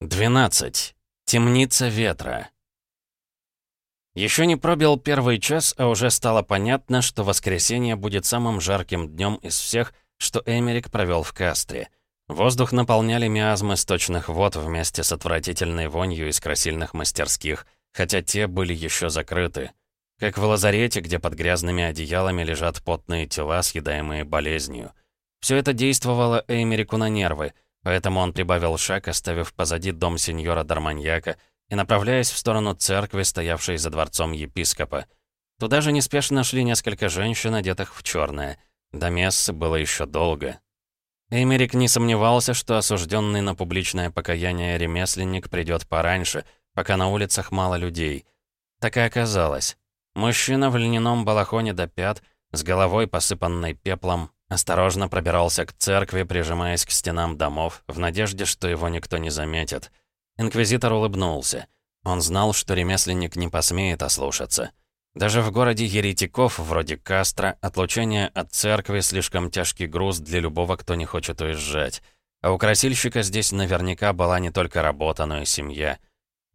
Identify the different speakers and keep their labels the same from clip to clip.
Speaker 1: 12. Темница ветра. Еще не пробил первый час, а уже стало понятно, что воскресенье будет самым жарким днем из всех, что Эмерик провел в Кастре. Воздух наполняли миазмы сточных вод вместе с отвратительной вонью из красильных мастерских, хотя те были еще закрыты. Как в лазарете, где под грязными одеялами лежат потные тела, съедаемые болезнью. Все это действовало Эмерику на нервы — Поэтому он прибавил шаг, оставив позади дом сеньора Дарманьяка и направляясь в сторону церкви, стоявшей за дворцом епископа. Туда же неспешно шли несколько женщин, одетых в черное. До мессы было еще долго. Эмерик не сомневался, что осужденный на публичное покаяние ремесленник придет пораньше, пока на улицах мало людей. Так и оказалось. Мужчина в льняном балахоне до пят, с головой посыпанной пеплом, Осторожно пробирался к церкви, прижимаясь к стенам домов, в надежде, что его никто не заметит. Инквизитор улыбнулся. Он знал, что ремесленник не посмеет ослушаться. Даже в городе еретиков, вроде Кастро, отлучение от церкви слишком тяжкий груз для любого, кто не хочет уезжать. А у красильщика здесь наверняка была не только работа, но и семья.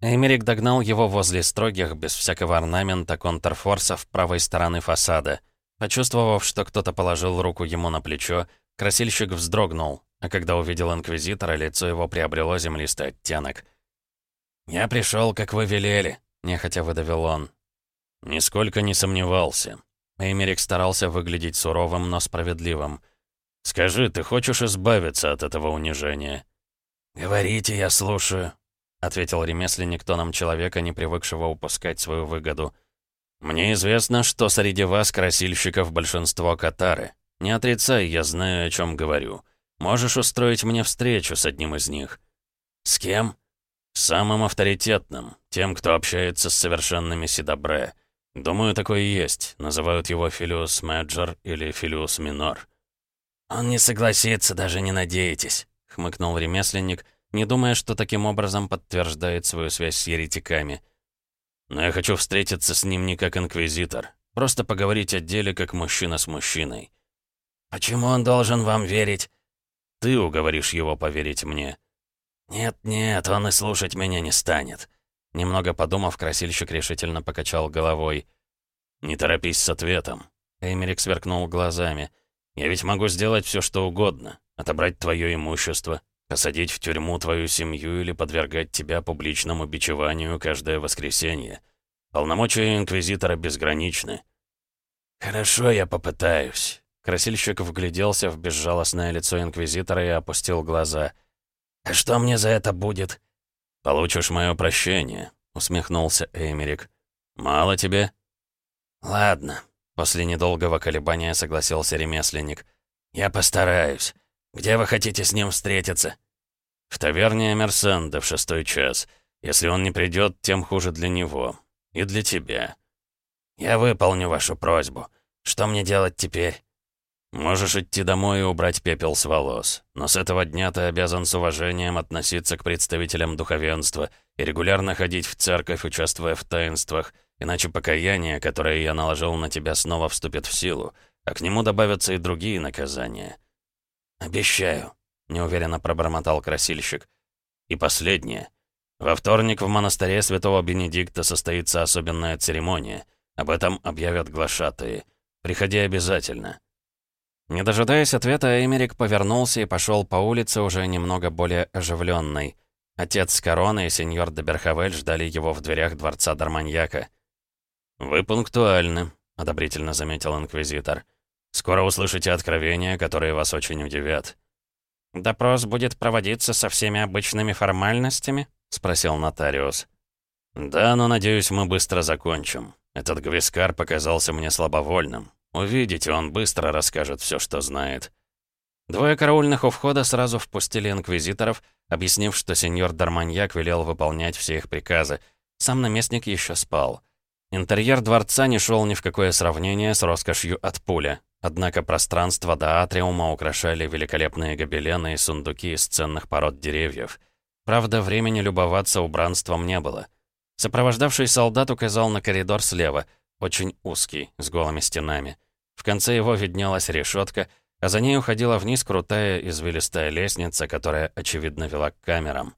Speaker 1: Эмерик догнал его возле строгих, без всякого орнамента, контрфорсов правой стороны фасада — Почувствовав, что кто-то положил руку ему на плечо, красильщик вздрогнул, а когда увидел Инквизитора, лицо его приобрело землистый оттенок. «Я пришел, как вы велели», — нехотя выдавил он. Нисколько не сомневался. Эймерик старался выглядеть суровым, но справедливым. «Скажи, ты хочешь избавиться от этого унижения?» «Говорите, я слушаю», — ответил ремесленник тоном человека, не привыкшего упускать свою выгоду. «Мне известно, что среди вас, красильщиков, большинство катары. Не отрицай, я знаю, о чем говорю. Можешь устроить мне встречу с одним из них». «С кем?» «Самым авторитетным, тем, кто общается с совершенными Сидобре. Думаю, такой и есть. Называют его Филиус Мэджор или Филиус Минор». «Он не согласится, даже не надейтесь», — хмыкнул ремесленник, не думая, что таким образом подтверждает свою связь с еретиками. Но я хочу встретиться с ним не как инквизитор. Просто поговорить о деле, как мужчина с мужчиной. Почему он должен вам верить? Ты уговоришь его поверить мне. Нет-нет, он и слушать меня не станет. Немного подумав, красильщик решительно покачал головой. «Не торопись с ответом». Эймерик сверкнул глазами. «Я ведь могу сделать все, что угодно. Отобрать твое имущество, Посадить в тюрьму твою семью или подвергать тебя публичному бичеванию каждое воскресенье. Полномочия Инквизитора безграничны. Хорошо, я попытаюсь. Красильщик вгляделся в безжалостное лицо Инквизитора и опустил глаза. «А что мне за это будет?» «Получишь мое прощение», — усмехнулся Эймерик. «Мало тебе?» «Ладно», — после недолгого колебания согласился ремесленник. «Я постараюсь. «Где вы хотите с ним встретиться?» «В таверне Эмерсенда в шестой час. Если он не придет, тем хуже для него. И для тебя». «Я выполню вашу просьбу. Что мне делать теперь?» «Можешь идти домой и убрать пепел с волос. Но с этого дня ты обязан с уважением относиться к представителям духовенства и регулярно ходить в церковь, участвуя в таинствах, иначе покаяние, которое я наложил на тебя, снова вступит в силу, а к нему добавятся и другие наказания. «Обещаю», — неуверенно пробормотал красильщик. «И последнее. Во вторник в монастыре святого Бенедикта состоится особенная церемония. Об этом объявят глашатые. Приходи обязательно». Не дожидаясь ответа, Эмерик повернулся и пошел по улице уже немного более оживленной. Отец Короны и сеньор де Берхавель ждали его в дверях дворца Дарманьяка. «Вы пунктуальны», — одобрительно заметил инквизитор. Скоро услышите откровения, которые вас очень удивят». «Допрос будет проводиться со всеми обычными формальностями?» — спросил нотариус. «Да, но, надеюсь, мы быстро закончим. Этот Гвискар показался мне слабовольным. Увидите, он быстро расскажет все, что знает». Двое караульных у входа сразу впустили инквизиторов, объяснив, что сеньор Дарманьяк велел выполнять все их приказы. Сам наместник еще спал. Интерьер дворца не шел ни в какое сравнение с роскошью от пуля. Однако пространство до атриума украшали великолепные гобелены и сундуки из ценных пород деревьев. Правда, времени любоваться убранством не было. Сопровождавший солдат указал на коридор слева, очень узкий, с голыми стенами. В конце его виднелась решетка, а за ней уходила вниз крутая извилистая лестница, которая, очевидно, вела к камерам.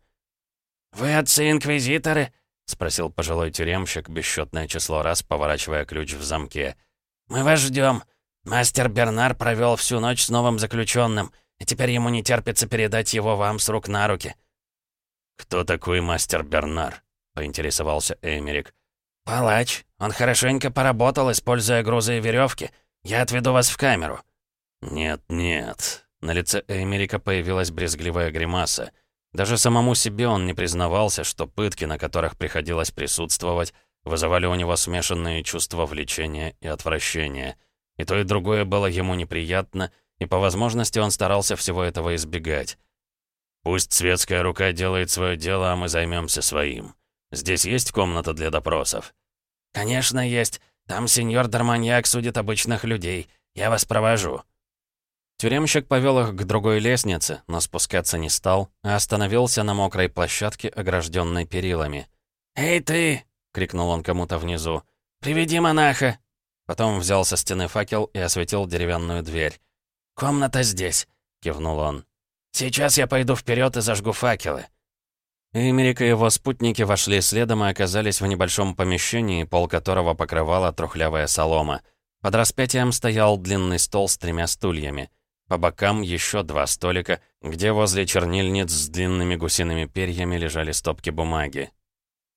Speaker 2: «Вы отцы-инквизиторы?» — спросил пожилой тюремщик бесчетное число раз, поворачивая ключ в замке. «Мы вас ждем. Мастер Бернар провел всю ночь с новым заключенным, и теперь ему не терпится передать его вам с рук на руки».
Speaker 1: «Кто такой мастер Бернар?» — поинтересовался Эмерик.
Speaker 2: «Палач. Он хорошенько поработал, используя грузы и веревки. Я отведу вас в камеру».
Speaker 1: «Нет, нет». На лице Эмерика появилась брезгливая гримаса. Даже самому себе он не признавался, что пытки, на которых приходилось присутствовать, вызывали у него смешанные чувства влечения и отвращения. И то, и другое было ему неприятно, и по возможности он старался всего этого избегать. «Пусть светская рука делает свое дело, а мы займемся своим. Здесь есть комната для допросов?»
Speaker 2: «Конечно, есть. Там сеньор Дарманьяк судит обычных людей. Я вас провожу».
Speaker 1: Тюремщик повел их к другой лестнице, но спускаться не стал, а остановился на мокрой площадке, огражденной перилами.
Speaker 2: «Эй, ты!» — крикнул он кому-то внизу. «Приведи монаха!»
Speaker 1: Потом взял со стены факел и осветил деревянную дверь.
Speaker 2: «Комната здесь!» — кивнул он. «Сейчас я пойду вперед и зажгу факелы».
Speaker 1: Эмерик и его спутники вошли следом и оказались в небольшом помещении, пол которого покрывала трухлявая солома. Под распятием стоял длинный стол с тремя стульями. По бокам еще два столика, где возле чернильниц с длинными гусиными перьями лежали стопки бумаги.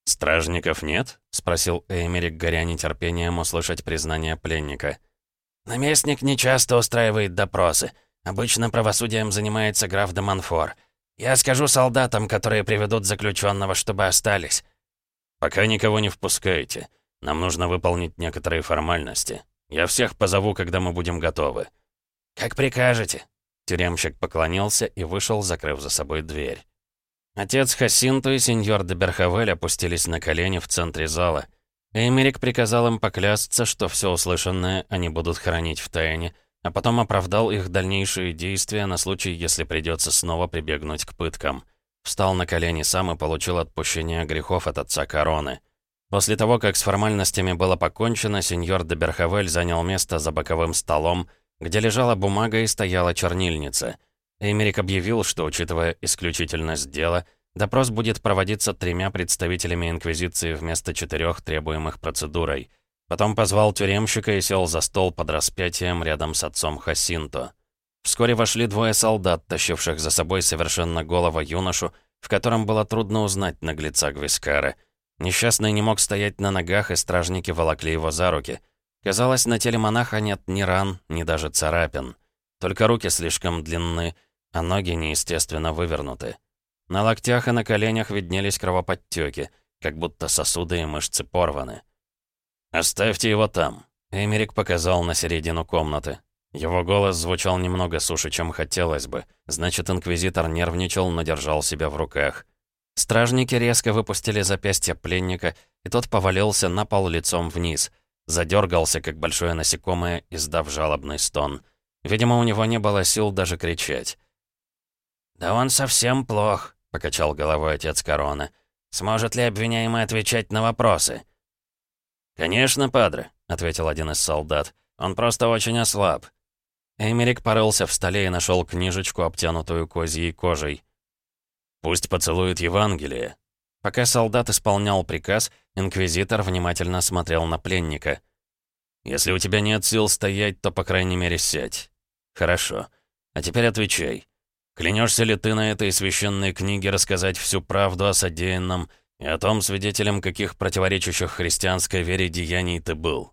Speaker 1: «Стражников нет?» — спросил Эмерик, горя нетерпением услышать признание пленника.
Speaker 2: «Наместник нечасто устраивает допросы. Обычно правосудием занимается граф де Монфор. Я скажу солдатам, которые приведут заключенного, чтобы остались».
Speaker 1: «Пока никого не впускайте. Нам нужно выполнить некоторые формальности. Я всех позову, когда мы будем готовы».
Speaker 2: «Как прикажете».
Speaker 1: Тюремщик поклонился и вышел, закрыв за собой дверь. Отец Хасинто и сеньор де Берхавель опустились на колени в центре зала. Эмерик приказал им поклясться, что все услышанное они будут хранить в тайне, а потом оправдал их дальнейшие действия на случай, если придется снова прибегнуть к пыткам. Встал на колени сам и получил отпущение грехов от отца короны. После того, как с формальностями было покончено, сеньор де Берхавель занял место за боковым столом, где лежала бумага и стояла чернильница. Эмерик объявил, что, учитывая исключительность дела, допрос будет проводиться тремя представителями Инквизиции вместо четырех требуемых процедурой. Потом позвал тюремщика и сел за стол под распятием рядом с отцом Хасинто. Вскоре вошли двое солдат, тащивших за собой совершенно голого юношу, в котором было трудно узнать наглеца Гвискара. Несчастный не мог стоять на ногах, и стражники волокли его за руки. Казалось, на теле монаха нет ни ран, ни даже царапин. Только руки слишком длинны, а ноги неестественно вывернуты. На локтях и на коленях виднелись кровоподтёки, как будто сосуды и мышцы порваны. «Оставьте его там», — Эмерик показал на середину комнаты. Его голос звучал немного суше, чем хотелось бы. Значит, инквизитор нервничал, но держал себя в руках. Стражники резко выпустили запястье пленника, и тот повалился на пол лицом вниз. Задергался, как большое насекомое, издав жалобный стон. Видимо, у него не было сил даже кричать.
Speaker 2: «Да он совсем плох», — покачал головой отец Короны. «Сможет ли обвиняемый отвечать на вопросы?»
Speaker 1: «Конечно, падре», — ответил один из солдат. «Он просто очень ослаб». Эмерик порылся в столе и нашел книжечку, обтянутую козьей кожей. «Пусть поцелует Евангелие». Пока солдат исполнял приказ, инквизитор внимательно смотрел на пленника. «Если у тебя нет сил стоять, то, по крайней мере, сядь». «Хорошо. А теперь отвечай. Клянешься ли ты на этой священной книге рассказать всю правду о содеянном и о том, свидетелем каких противоречащих христианской вере деяний ты был».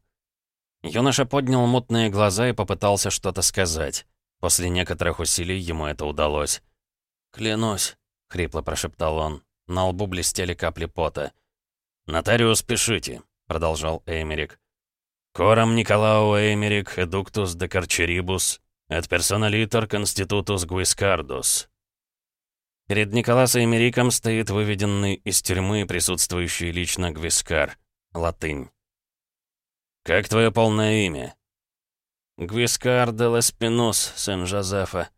Speaker 1: Юноша поднял мутные глаза и попытался что-то сказать. После некоторых усилий ему это удалось.
Speaker 2: «Клянусь», — хрипло прошептал он. На лбу блестели капли пота.
Speaker 1: «Нотариус, пишите», — продолжал Эмерик. «Корам Николау Эмерик, эдуктус де Карчерибус, et personalitor constitutus guiscardus». Перед Николасом Эмериком стоит выведенный из тюрьмы присутствующий лично Гвискар. Латынь. «Как твое полное имя?»
Speaker 2: «Гвискар де Леспинус, сын Жозефа».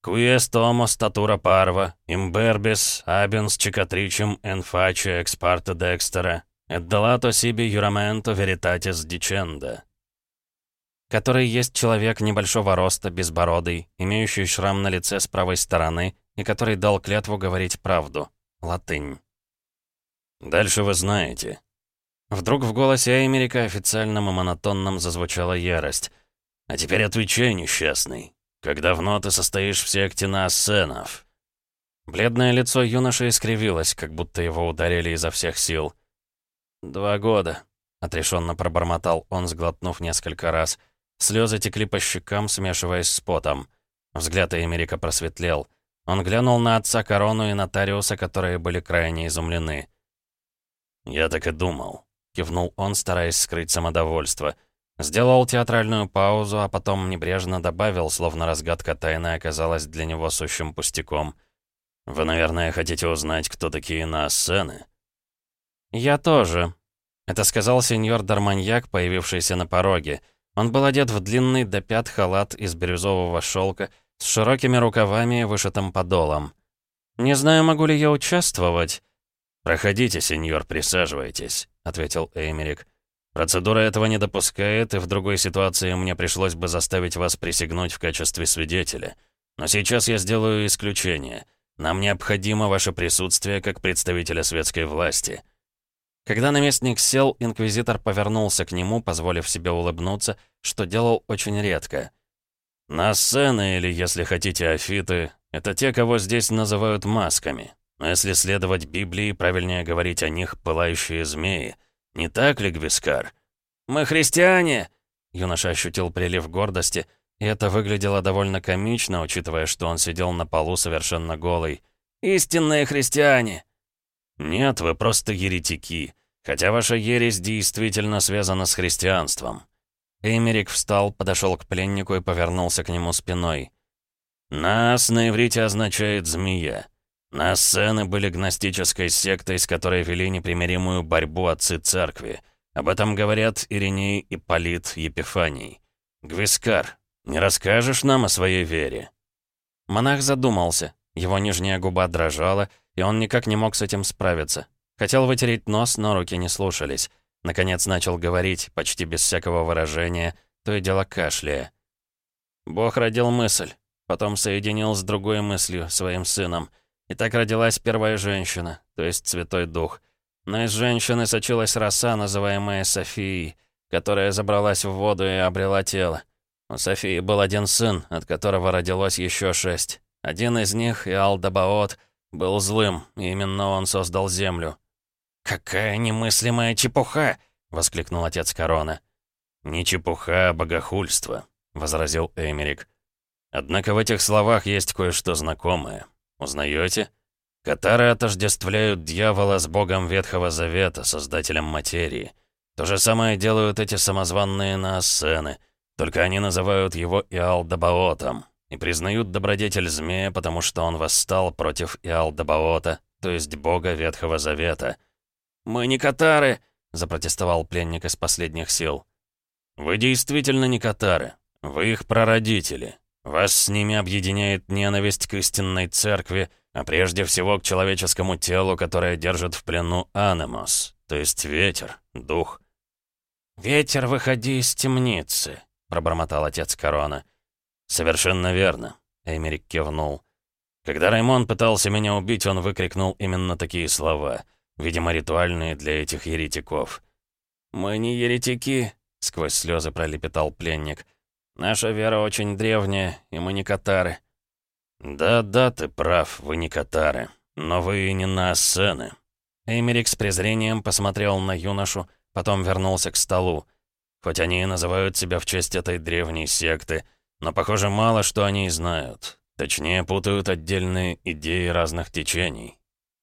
Speaker 1: «Куес томо статура парва, имбербис, абенс чикатричем энфаче экспарта декстера, delato sibi juramento veritatis dicenda»
Speaker 2: который есть человек небольшого роста, безбородый, имеющий шрам на лице с правой стороны и который дал клятву говорить правду.
Speaker 1: Латынь.
Speaker 2: «Дальше вы знаете».
Speaker 1: Вдруг в голосе Эмерика официальным и монотонным зазвучала ярость.
Speaker 2: «А теперь отвечай, несчастный. Как давно ты состоишь в секте Наассенов?»
Speaker 1: Бледное лицо юноши искривилось, как будто его ударили изо всех сил. «Два года», — отрешенно пробормотал он, сглотнув несколько раз. Слезы текли по щекам, смешиваясь с потом. Взгляд Эмерика просветлел. Он глянул на отца Корону и нотариуса, которые были крайне изумлены.
Speaker 2: «Я так и думал», — кивнул он, стараясь скрыть самодовольство —
Speaker 1: Сделал театральную паузу, а потом небрежно добавил, словно разгадка тайны оказалась для него сущим пустяком.
Speaker 2: «Вы, наверное, хотите узнать, кто такие Наассены?»
Speaker 1: «Я тоже», — это сказал сеньор Дарманьяк, появившийся на пороге. Он был одет в длинный до пят халат из бирюзового шелка с широкими рукавами и вышитым подолом. «Не знаю, могу ли я участвовать».
Speaker 2: «Проходите, сеньор, присаживайтесь», — ответил Эймерик. Процедура этого не допускает, и в другой ситуации мне пришлось бы заставить вас присягнуть в качестве свидетеля. Но сейчас я сделаю исключение. Нам необходимо ваше присутствие как представителя светской власти».
Speaker 1: Когда наместник сел, инквизитор повернулся к нему, позволив себе улыбнуться, что делал очень редко.
Speaker 2: «Нассены, или, если хотите, афиты, это те, кого здесь называют масками. Но если следовать Библии, правильнее говорить о них «пылающие змеи», не так ли, Гвискар?»
Speaker 1: «Мы христиане!» Юноша ощутил прилив гордости, и это выглядело довольно комично, учитывая, что он сидел на полу совершенно голый. «Истинные христиане!»
Speaker 2: «Нет, вы просто еретики, хотя ваша ересь действительно связана с христианством».
Speaker 1: Эмерик встал, подошел к пленнику и повернулся к нему спиной.
Speaker 2: «Нас на иврите означает «змея». Нассены были гностической сектой, с которой вели непримиримую борьбу отцы церкви. Об этом говорят Ириней и Полит Епифаний. Гвискар, не расскажешь нам о своей вере?»
Speaker 1: Монах задумался. Его нижняя губа дрожала, и он никак не мог с этим справиться. Хотел вытереть нос, но руки не слушались. Наконец начал говорить, почти без всякого выражения, то и дело кашляя. Бог родил мысль, потом соединил с другой мыслью, своим сыном — и так родилась первая женщина, то есть Святой Дух. Но из женщины сочилась роса, называемая Софией, которая забралась в воду и обрела тело. У Софии был один сын, от которого родилось еще шесть. Один из них, Иалдабаот, был злым, и именно он создал землю. «Какая немыслимая чепуха!» — воскликнул отец Корона.
Speaker 2: «Не чепуха, а богохульство», — возразил Эмерик. «Однако в этих словах есть кое-что знакомое. Узнаете? Катары отождествляют дьявола с богом Ветхого Завета, создателем материи. То же самое делают эти самозванные наассены, только они называют его Иалдабаотом и признают добродетель змея, потому что он восстал против Иалдабаота, то есть бога Ветхого Завета.
Speaker 1: «Мы не катары!» — запротестовал пленник из последних сил.
Speaker 2: «Вы действительно не катары. Вы их прародители. Вас с ними объединяет ненависть к истинной церкви, а прежде всего к человеческому телу, которое держит в плену Анемос, то есть ветер, дух.
Speaker 1: «Ветер, выходи из темницы», — пробормотал отец Корона.
Speaker 2: «Совершенно верно», — Эмерик кивнул. Когда Раймон пытался меня убить, он выкрикнул именно такие слова, видимо, ритуальные для этих еретиков.
Speaker 1: «Мы не еретики», — сквозь слезы пролепетал пленник. Наша вера очень древняя, и мы не катары».
Speaker 2: «Да-да, ты прав, вы не катары, но вы и не на сцены».
Speaker 1: Эмерик с презрением посмотрел на юношу, потом вернулся к столу.
Speaker 2: Хоть они и называют себя в честь этой древней секты, но, похоже, мало что они знают. Точнее, путают отдельные идеи разных течений.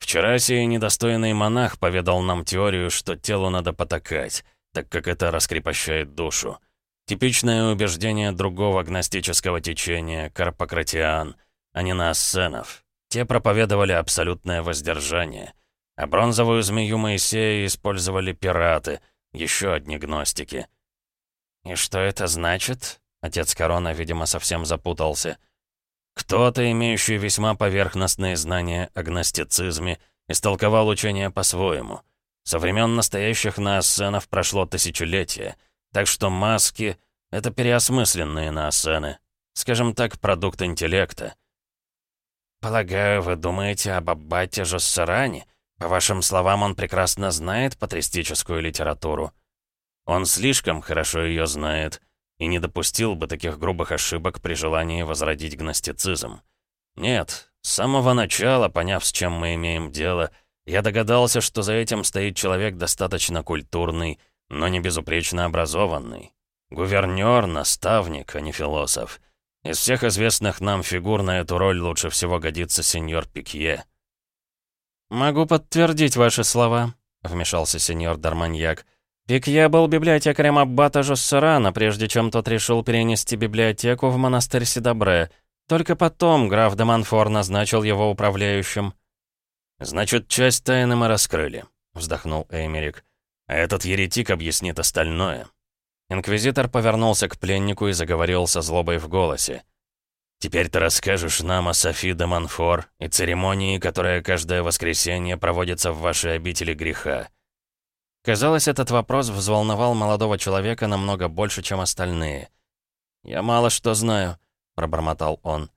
Speaker 2: Вчера сей недостойный монах поведал нам теорию, что телу надо потакать, так как это раскрепощает душу. Типичное убеждение другого гностического течения, карпократиан, а не наассенов. Те проповедовали абсолютное воздержание. А бронзовую змею Моисея использовали пираты, еще одни гностики.
Speaker 1: «И что это значит?» Отец Корона, видимо, совсем запутался.
Speaker 2: Кто-то, имеющий весьма поверхностные знания о гностицизме, истолковал учение по-своему. Со времен настоящих наассенов прошло тысячелетие — так что маски — это переосмысленные наосены. Скажем так, продукт интеллекта. «Полагаю, вы думаете об Аббате Жоссеране? По вашим словам, он прекрасно знает патристическую литературу».
Speaker 1: «Он слишком хорошо ее знает и не допустил бы таких грубых ошибок при желании возродить гностицизм. Нет, с самого начала, поняв, с чем мы имеем дело, я догадался, что за этим стоит человек достаточно культурный, но не безупречно образованный. Гувернёр, наставник, а не философ. Из всех известных нам фигур на эту роль лучше всего годится сеньор Пикье.
Speaker 3: «Могу подтвердить ваши слова», — вмешался сеньор Дарманьяк. «Пикье был библиотекарем аббата Жоссерана, прежде чем тот решил перенести библиотеку в монастырь Сидобре. Только потом граф де Монфор назначил его управляющим».
Speaker 1: «Значит, часть тайны мы раскрыли», — вздохнул Эймерик. «А этот еретик объяснит остальное». Инквизитор повернулся к пленнику и заговорил со злобой в голосе. «Теперь ты расскажешь нам о Софи де Монфор и церемонии, которая каждое воскресенье проводится в вашей обители греха.
Speaker 3: Казалось, этот вопрос взволновал молодого человека намного больше, чем остальные. «Я мало что знаю», — пробормотал он.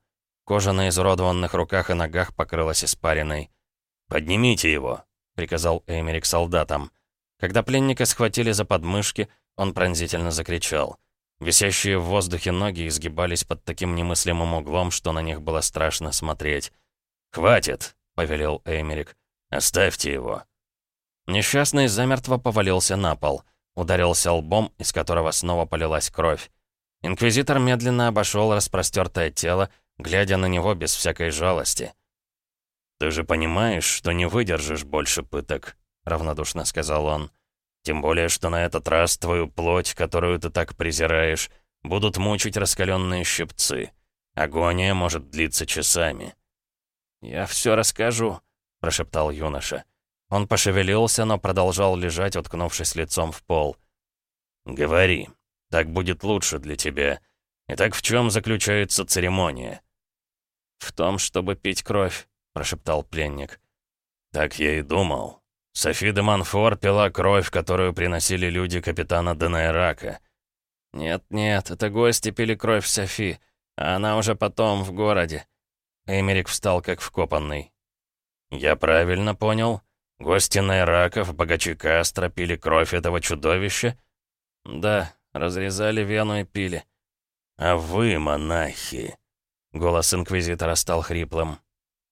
Speaker 3: Кожа на изуродованных руках и ногах покрылась испариной.
Speaker 1: «Поднимите его», — приказал Эймерик солдатам.
Speaker 3: Когда пленника схватили за подмышки, он пронзительно закричал. Висящие в воздухе ноги изгибались под таким немыслимым углом, что на них было страшно смотреть.
Speaker 1: «Хватит», — повелел Эймерик. «Оставьте его».
Speaker 3: Несчастный замертво повалился на пол, ударился лбом, из которого снова полилась кровь. Инквизитор медленно обошел распростертое тело, глядя на него без всякой жалости.
Speaker 1: «Ты же понимаешь, что не выдержишь больше пыток», — равнодушно сказал он. «Тем более, что на этот раз твою плоть, которую ты так презираешь, будут мучить раскаленные щипцы. Агония может длиться часами».
Speaker 3: «Я все расскажу», — прошептал юноша. Он пошевелился, но продолжал лежать, уткнувшись лицом в пол.
Speaker 1: «Говори. Так будет лучше для тебя. Итак, в чем заключается церемония?»
Speaker 3: «В том, чтобы пить кровь», — прошептал пленник.
Speaker 1: «Так я и думал. Софи де Монфор пила кровь, которую приносили люди капитана Денайрака».
Speaker 3: «Нет-нет, это гости пили кровь Софи, а она уже потом в городе». Эмерик встал как вкопанный.
Speaker 1: «Я правильно понял?» Гости Найраков, богачи Кастро пили кровь этого чудовища?
Speaker 3: Да, разрезали вену и пили.
Speaker 1: А вы, монахи?
Speaker 3: Голос Инквизитора стал хриплым.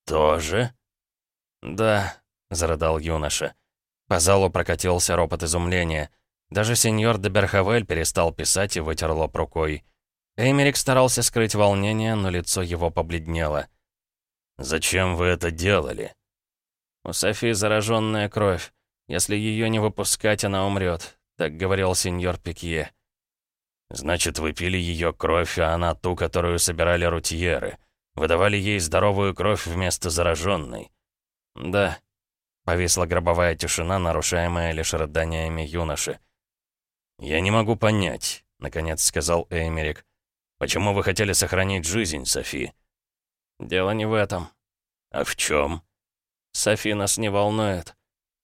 Speaker 1: Тоже?
Speaker 3: Да, зарыдал юноша. По залу прокатился ропот изумления. Даже сеньор де Берхавель перестал писать и вытер лоб рукой. Эймерик старался скрыть волнение, но лицо его побледнело.
Speaker 1: «Зачем вы это делали?»
Speaker 3: У Софи зараженная кровь. Если ее не выпускать, она умрет. Так говорил сеньор Пикье.
Speaker 1: Значит, вы пили ее кровь, а она ту, которую собирали рутьеры. Выдавали ей здоровую кровь вместо зараженной.
Speaker 3: Да. Повисла гробовая тишина, нарушаемая лишь рыданиями юноши.
Speaker 1: «Я не могу понять», — наконец сказал Эймерик. «Почему вы хотели сохранить жизнь, Софи?»
Speaker 3: «Дело не в этом».
Speaker 1: «А в чем?
Speaker 3: Софи нас не волнует».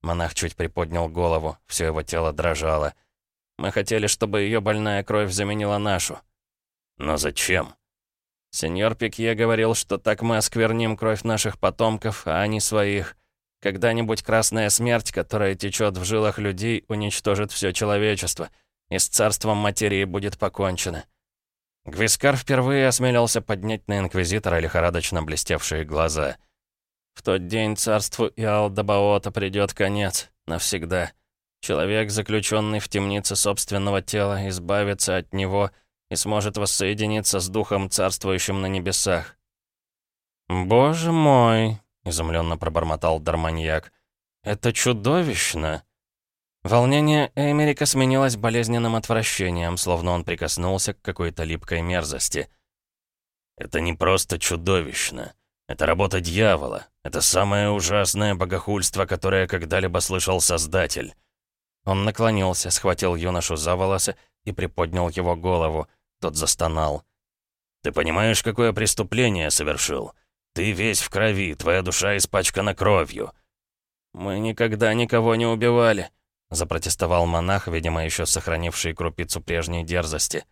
Speaker 3: Монах чуть приподнял голову, все его тело дрожало. «Мы хотели, чтобы ее больная кровь заменила нашу».
Speaker 1: «Но зачем?»
Speaker 3: Сеньор Пикье говорил, что так мы оскверним кровь наших потомков, а не своих. Когда-нибудь красная смерть, которая течет в жилах людей, уничтожит все человечество, и с царством материи будет покончено. Гвискар впервые осмелился поднять на Инквизитора лихорадочно блестевшие глаза — в тот день царству Иалдабаота придет конец. Навсегда. Человек, заключенный в темнице собственного тела, избавится от него и сможет воссоединиться с духом, царствующим на небесах. «Боже мой!» — изумленно пробормотал Дарманьяк. «Это чудовищно!» Волнение Эмерика сменилось болезненным отвращением, словно он прикоснулся к какой-то липкой мерзости.
Speaker 1: «Это не просто чудовищно. Это работа дьявола. Это самое ужасное богохульство, которое когда-либо слышал Создатель».
Speaker 3: Он наклонился, схватил юношу за волосы и приподнял его голову. Тот застонал.
Speaker 1: «Ты понимаешь, какое преступление совершил? Ты весь в крови, твоя душа испачкана кровью».
Speaker 3: «Мы никогда никого не убивали», — запротестовал монах, видимо, еще сохранивший крупицу прежней дерзости.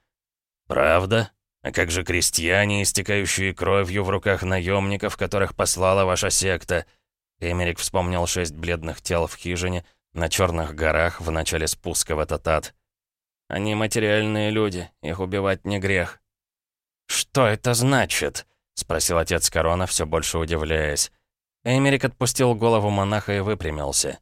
Speaker 1: «Правда?»
Speaker 3: А как же крестьяне, истекающие кровью в руках наемников, которых послала ваша секта?» Эмерик вспомнил шесть бледных тел в хижине на черных горах в начале спуска в этот ад. «Они материальные люди, их убивать не грех». «Что это значит?» — спросил отец Корона, все больше удивляясь. Эмерик отпустил голову монаха и выпрямился.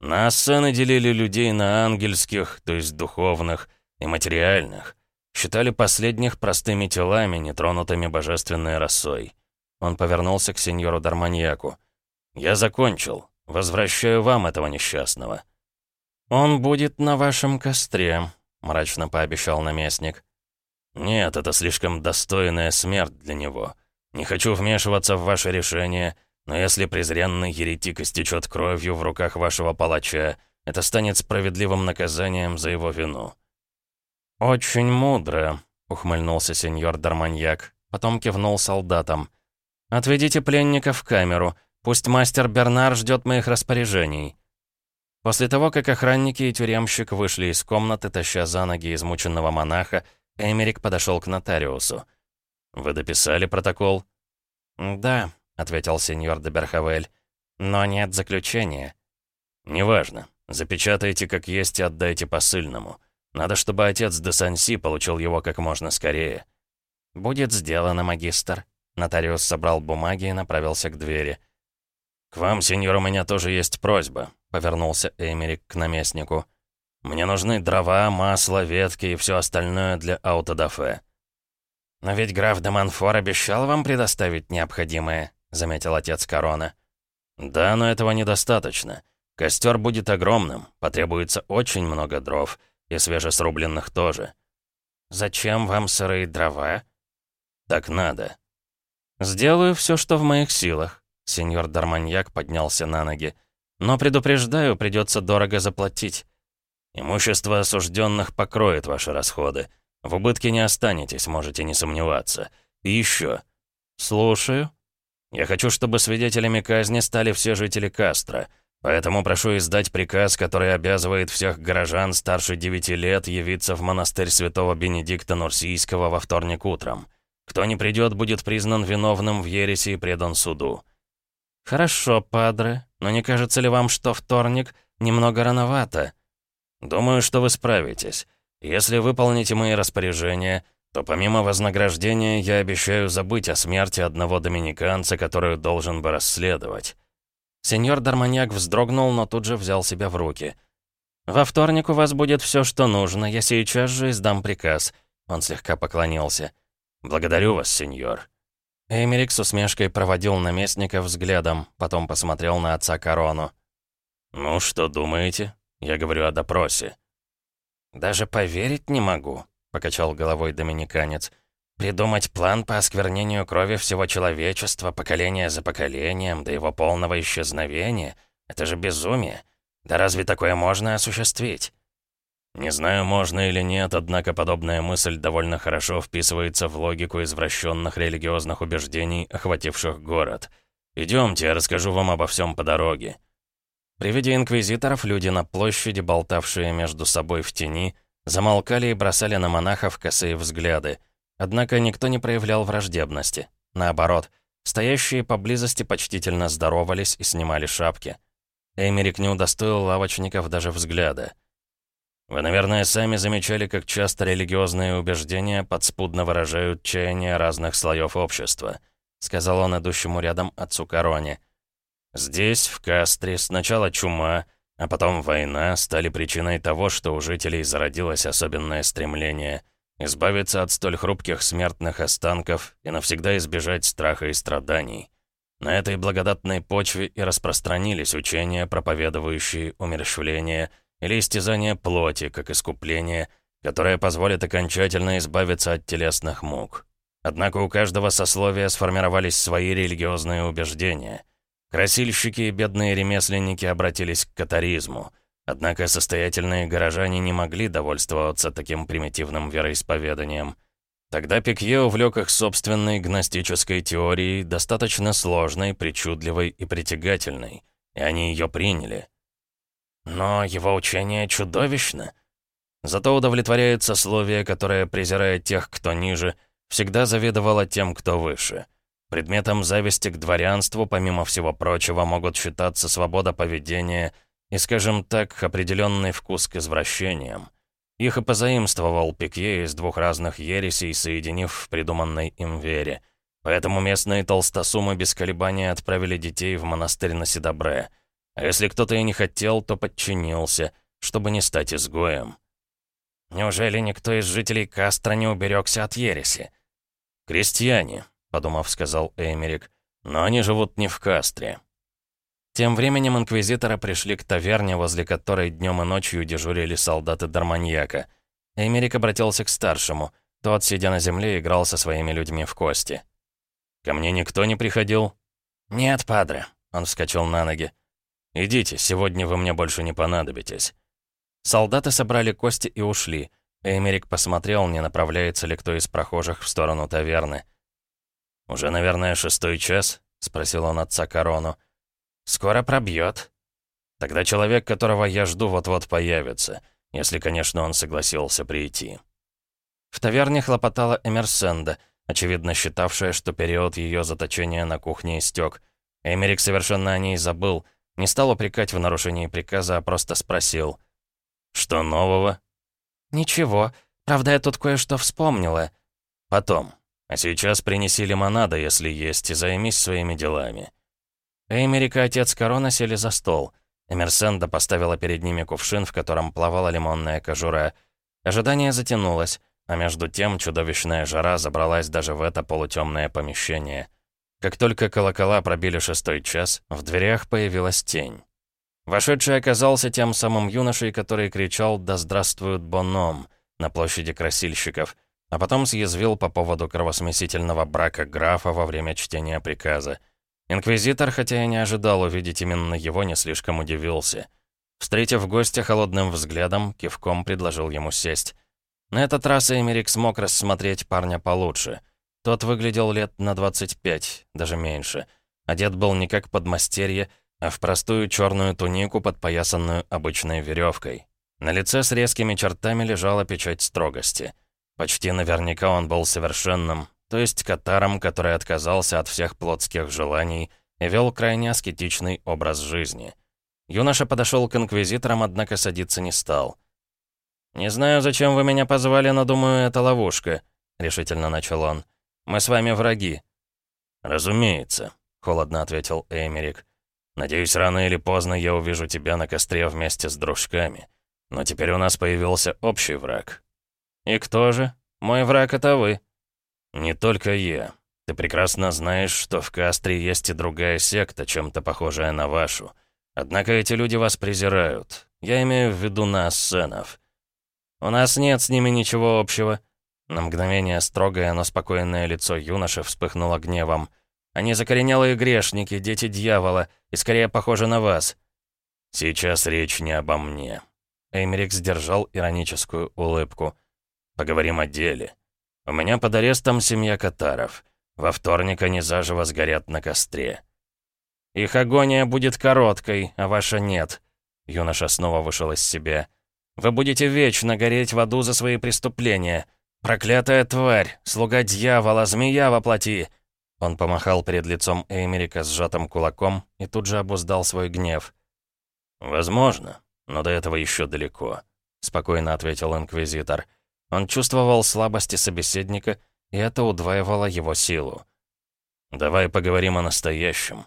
Speaker 3: На Ассаны делили людей на ангельских, то есть духовных, и материальных. Считали последних простыми телами, нетронутыми божественной росой. Он повернулся к сеньору Дарманьяку. «Я закончил. Возвращаю вам этого несчастного».
Speaker 1: «Он будет на вашем костре», — мрачно пообещал наместник.
Speaker 3: «Нет, это слишком достойная смерть для него. Не хочу вмешиваться в ваше решение, но если презренный еретик истечет кровью в руках вашего палача, это станет справедливым наказанием за его вину».
Speaker 1: «Очень мудро», — ухмыльнулся сеньор Дарманьяк. Потом кивнул солдатам. «Отведите пленника в камеру. Пусть мастер Бернар ждет моих распоряжений». После того, как охранники и тюремщик вышли из комнаты, таща за ноги измученного монаха, Эмерик подошел к нотариусу.
Speaker 3: «Вы дописали протокол?»
Speaker 1: «Да», — ответил сеньор де Берхавель. «Но нет заключения».
Speaker 3: «Неважно. Запечатайте как есть и отдайте посыльному. Надо, чтобы отец де Санси получил его как можно скорее».
Speaker 1: «Будет сделано, магистр». Нотариус собрал бумаги и направился к двери.
Speaker 3: «К вам, сеньор, у меня тоже есть просьба», — повернулся Эмерик к наместнику. «Мне нужны дрова, масло, ветки и все остальное для аутодафе».
Speaker 1: «Но ведь граф де Монфор обещал вам предоставить необходимое», — заметил отец Корона.
Speaker 3: «Да, но этого недостаточно. Костер будет огромным, потребуется очень много дров». И свежесрубленных тоже.
Speaker 1: Зачем вам сырые дрова?
Speaker 3: Так надо.
Speaker 1: Сделаю все, что в моих силах. Сеньор Дарманьяк поднялся на ноги. Но предупреждаю, придется дорого заплатить.
Speaker 3: Имущество осужденных покроет ваши расходы. В убытке не останетесь, можете не сомневаться. И еще.
Speaker 1: Слушаю.
Speaker 3: Я хочу, чтобы свидетелями казни стали все жители Кастро — Поэтому прошу издать приказ, который обязывает всех горожан старше 9 лет явиться в монастырь святого Бенедикта Нурсийского во вторник утром. Кто не придет, будет признан виновным в ереси и предан суду».
Speaker 1: «Хорошо, падре, но не кажется ли вам, что вторник немного рановато?»
Speaker 3: «Думаю, что вы справитесь. Если выполните мои распоряжения, то помимо вознаграждения я обещаю забыть о смерти одного доминиканца, которую должен бы расследовать».
Speaker 1: Сеньор Дарманьяк вздрогнул, но тут же взял себя в руки. «Во вторник у вас будет все, что нужно. Я сейчас же издам приказ». Он слегка поклонился.
Speaker 3: «Благодарю вас, сеньор».
Speaker 1: Эмерик с усмешкой проводил наместника взглядом, потом посмотрел на отца Корону.
Speaker 3: «Ну, что думаете? Я говорю о допросе».
Speaker 1: «Даже поверить не могу», — покачал головой доминиканец. Придумать план по осквернению крови всего человечества, поколение за поколением, до его полного исчезновения — это же безумие. Да разве такое можно осуществить?
Speaker 3: Не знаю, можно или нет, однако подобная мысль довольно хорошо вписывается в логику извращенных религиозных убеждений, охвативших город. Идемте, я расскажу вам обо всем по дороге.
Speaker 1: При виде инквизиторов люди на площади, болтавшие между собой в тени, замолкали и бросали на монахов косые взгляды — Однако никто не проявлял враждебности. Наоборот, стоящие поблизости почтительно здоровались и снимали шапки. Эмерик не удостоил лавочников даже взгляда.
Speaker 3: «Вы, наверное, сами замечали, как часто религиозные убеждения подспудно выражают чаяния разных слоев общества», сказал он идущему рядом отцу Короне. «Здесь, в Кастре, сначала чума, а потом война стали причиной того, что у жителей зародилось особенное стремление — избавиться от столь хрупких смертных останков и навсегда избежать страха и страданий. На этой благодатной почве и распространились учения, проповедующие умерщвление или истязание плоти, как искупление, которое позволит окончательно избавиться от телесных мук. Однако у каждого сословия сформировались свои религиозные убеждения. Красильщики и бедные ремесленники обратились к катаризму — Однако состоятельные горожане не могли довольствоваться таким примитивным вероисповеданием. Тогда Пикье увлек их собственной гностической теорией, достаточно сложной, причудливой и притягательной, и они ее приняли.
Speaker 1: «Но его учение чудовищно!»
Speaker 3: Зато удовлетворяет сословие, которое, презирая тех, кто ниже, всегда завидовало тем, кто выше. Предметом зависти к дворянству, помимо всего прочего, могут считаться свобода поведения и, скажем так, определенный вкус к извращениям. Их и позаимствовал Пикье из двух разных ересей, соединив в придуманной им вере. Поэтому местные толстосумы без колебания отправили детей в монастырь на Седобре. А если кто-то и не хотел, то подчинился, чтобы не стать изгоем. Неужели никто из жителей Кастро не уберегся от ереси? «Крестьяне», — подумав, сказал Эймерик, «но они живут не в Кастре». Тем временем инквизиторы пришли к таверне, возле которой днем и ночью дежурили солдаты Дарманьяка. Эймерик обратился к старшему. Тот, сидя на земле, играл со своими людьми в кости. «Ко мне никто не приходил?»
Speaker 2: «Нет, падре», — он вскочил на ноги.
Speaker 3: «Идите, сегодня вы мне больше не понадобитесь».
Speaker 1: Солдаты собрали кости и ушли. Эмерик посмотрел, не направляется ли кто из прохожих в сторону таверны.
Speaker 3: «Уже, наверное, шестой час?» — спросил он отца Корону.
Speaker 2: «Скоро пробьет.
Speaker 3: Тогда человек, которого я жду, вот-вот появится, если, конечно, он согласился прийти».
Speaker 1: В таверне хлопотала Эмерсенда, очевидно считавшая, что период ее заточения на кухне истек. Эмерик совершенно о ней забыл, не стал упрекать в нарушении приказа, а просто спросил —
Speaker 3: «Что нового?»
Speaker 2: «Ничего. Правда, я тут кое-что вспомнила».
Speaker 3: «Потом. А сейчас принеси лимонада, если есть, и займись своими делами».
Speaker 1: Эймерик и отец Корона сели за стол. Эмерсенда поставила перед ними кувшин, в котором плавала лимонная кожура. Ожидание затянулось, а между тем чудовищная жара забралась даже в это полутемное помещение. Как только колокола пробили шестой час, в дверях появилась тень. Вошедший оказался тем самым юношей, который кричал «Да здравствует Боном!» на площади красильщиков, а потом съязвил по поводу кровосмесительного брака графа во время чтения приказа. Инквизитор, хотя и не ожидал увидеть именно его, не слишком удивился. Встретив гостя холодным взглядом, кивком предложил ему сесть. На этот раз Эмерик смог рассмотреть парня получше. Тот выглядел лет на 25, даже меньше. Одет был не как подмастерье, а в простую черную тунику, подпоясанную обычной веревкой. На лице с резкими чертами лежала печать строгости. Почти наверняка он был совершенным, то есть катаром, который отказался от всех плотских желаний и вел крайне аскетичный образ жизни. Юноша подошел к инквизиторам, однако садиться не стал. «Не знаю, зачем вы меня позвали, но думаю, это ловушка», — решительно начал он. «Мы с вами враги».
Speaker 3: «Разумеется», — холодно ответил Эймерик. Надеюсь, рано или поздно я увижу тебя на костре вместе с дружками. Но теперь у нас появился общий враг».
Speaker 2: «И кто же? Мой враг — это вы».
Speaker 3: «Не только я. Ты прекрасно знаешь, что в Кастре есть и другая секта, чем-то похожая на вашу. Однако эти люди вас презирают. Я имею в виду нассенов».
Speaker 2: «У нас нет с ними ничего общего».
Speaker 1: На мгновение строгое, но спокойное лицо юноши вспыхнуло гневом. Они закоренелые грешники, дети дьявола, и скорее похожи на вас».
Speaker 3: «Сейчас речь не обо мне».
Speaker 1: Эймерик сдержал ироническую улыбку.
Speaker 3: «Поговорим о деле. У меня под арестом семья Катаров. Во вторник они заживо сгорят на костре».
Speaker 2: «Их агония будет короткой, а ваша нет».
Speaker 1: Юноша снова вышел из себя.
Speaker 2: «Вы будете вечно гореть в аду за свои преступления. Проклятая тварь, слуга дьявола, змея воплоти.
Speaker 1: Он помахал перед лицом Эймерика сжатым кулаком и тут же обуздал свой гнев.
Speaker 3: «Возможно, но до этого еще далеко», — спокойно ответил Инквизитор.
Speaker 1: Он чувствовал слабости собеседника, и это удваивало его силу.
Speaker 3: «Давай поговорим о настоящем.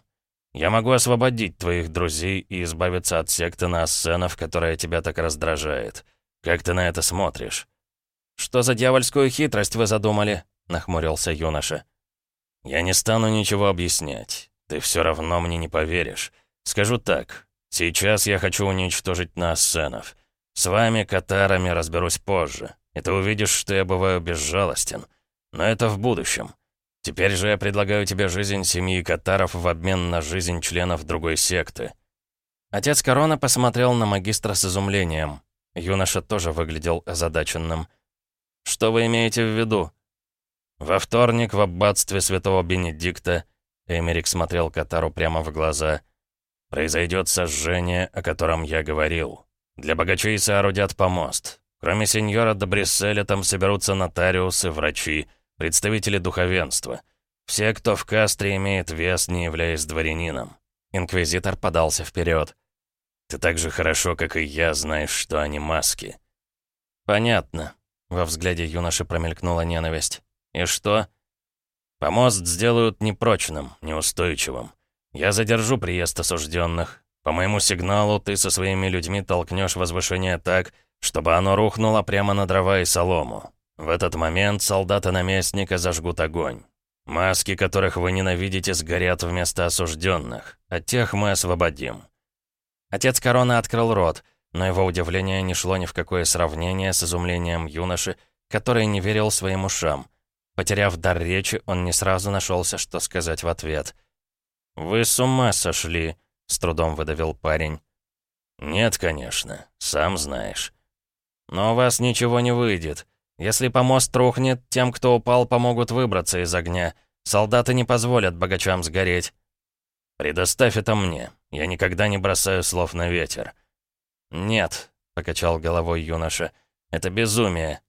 Speaker 3: Я могу освободить твоих друзей и избавиться от секты Наассенов, которая тебя так раздражает. Как ты на это смотришь?»
Speaker 2: «Что за дьявольскую хитрость вы задумали?» — нахмурился юноша.
Speaker 3: «Я не стану ничего объяснять. Ты все равно мне не поверишь. Скажу так. Сейчас я хочу уничтожить Наассенов. С вами, катарами, разберусь позже. Ты увидишь, что я бываю безжалостен. Но это в будущем. Теперь же я предлагаю тебе жизнь семьи катаров в обмен на жизнь членов другой секты».
Speaker 1: Отец Корона посмотрел на магистра с изумлением. Юноша тоже выглядел озадаченным. «Что вы имеете в виду?»
Speaker 3: Во вторник в аббатстве святого Бенедикта Эмерик смотрел Катару прямо в глаза. Произойдет сожжение, о котором я говорил. Для богачей соорудят помост. Кроме сеньора до Брюсселя там соберутся нотариусы, врачи, представители духовенства. Все, кто в Кастре имеет вес, не являясь дворянином.
Speaker 1: Инквизитор подался вперед.
Speaker 3: Ты так же хорошо, как и я, знаешь, что они маски.
Speaker 1: Понятно. Во взгляде юноши промелькнула ненависть. И что?
Speaker 3: Помост сделают непрочным, неустойчивым. Я задержу приезд осужденных. По моему сигналу ты со своими людьми толкнешь возвышение так, чтобы оно рухнуло прямо на дрова и солому. В этот момент солдаты наместника зажгут огонь. Маски, которых вы ненавидите, сгорят вместо осужденных, а тех мы освободим.
Speaker 1: Отец Короны открыл рот, но его удивление не шло ни в какое сравнение с изумлением юноши, который не верил своим ушам. Потеряв дар речи, он не сразу нашелся, что сказать в ответ.
Speaker 3: «Вы с ума сошли», — с трудом выдавил парень. «Нет, конечно, сам знаешь. Но у вас ничего не выйдет. Если помост рухнет, тем, кто упал, помогут выбраться из огня. Солдаты не позволят богачам сгореть. Предоставь это мне. Я никогда не бросаю слов на ветер.
Speaker 1: Нет, покачал головой юноша. Это безумие.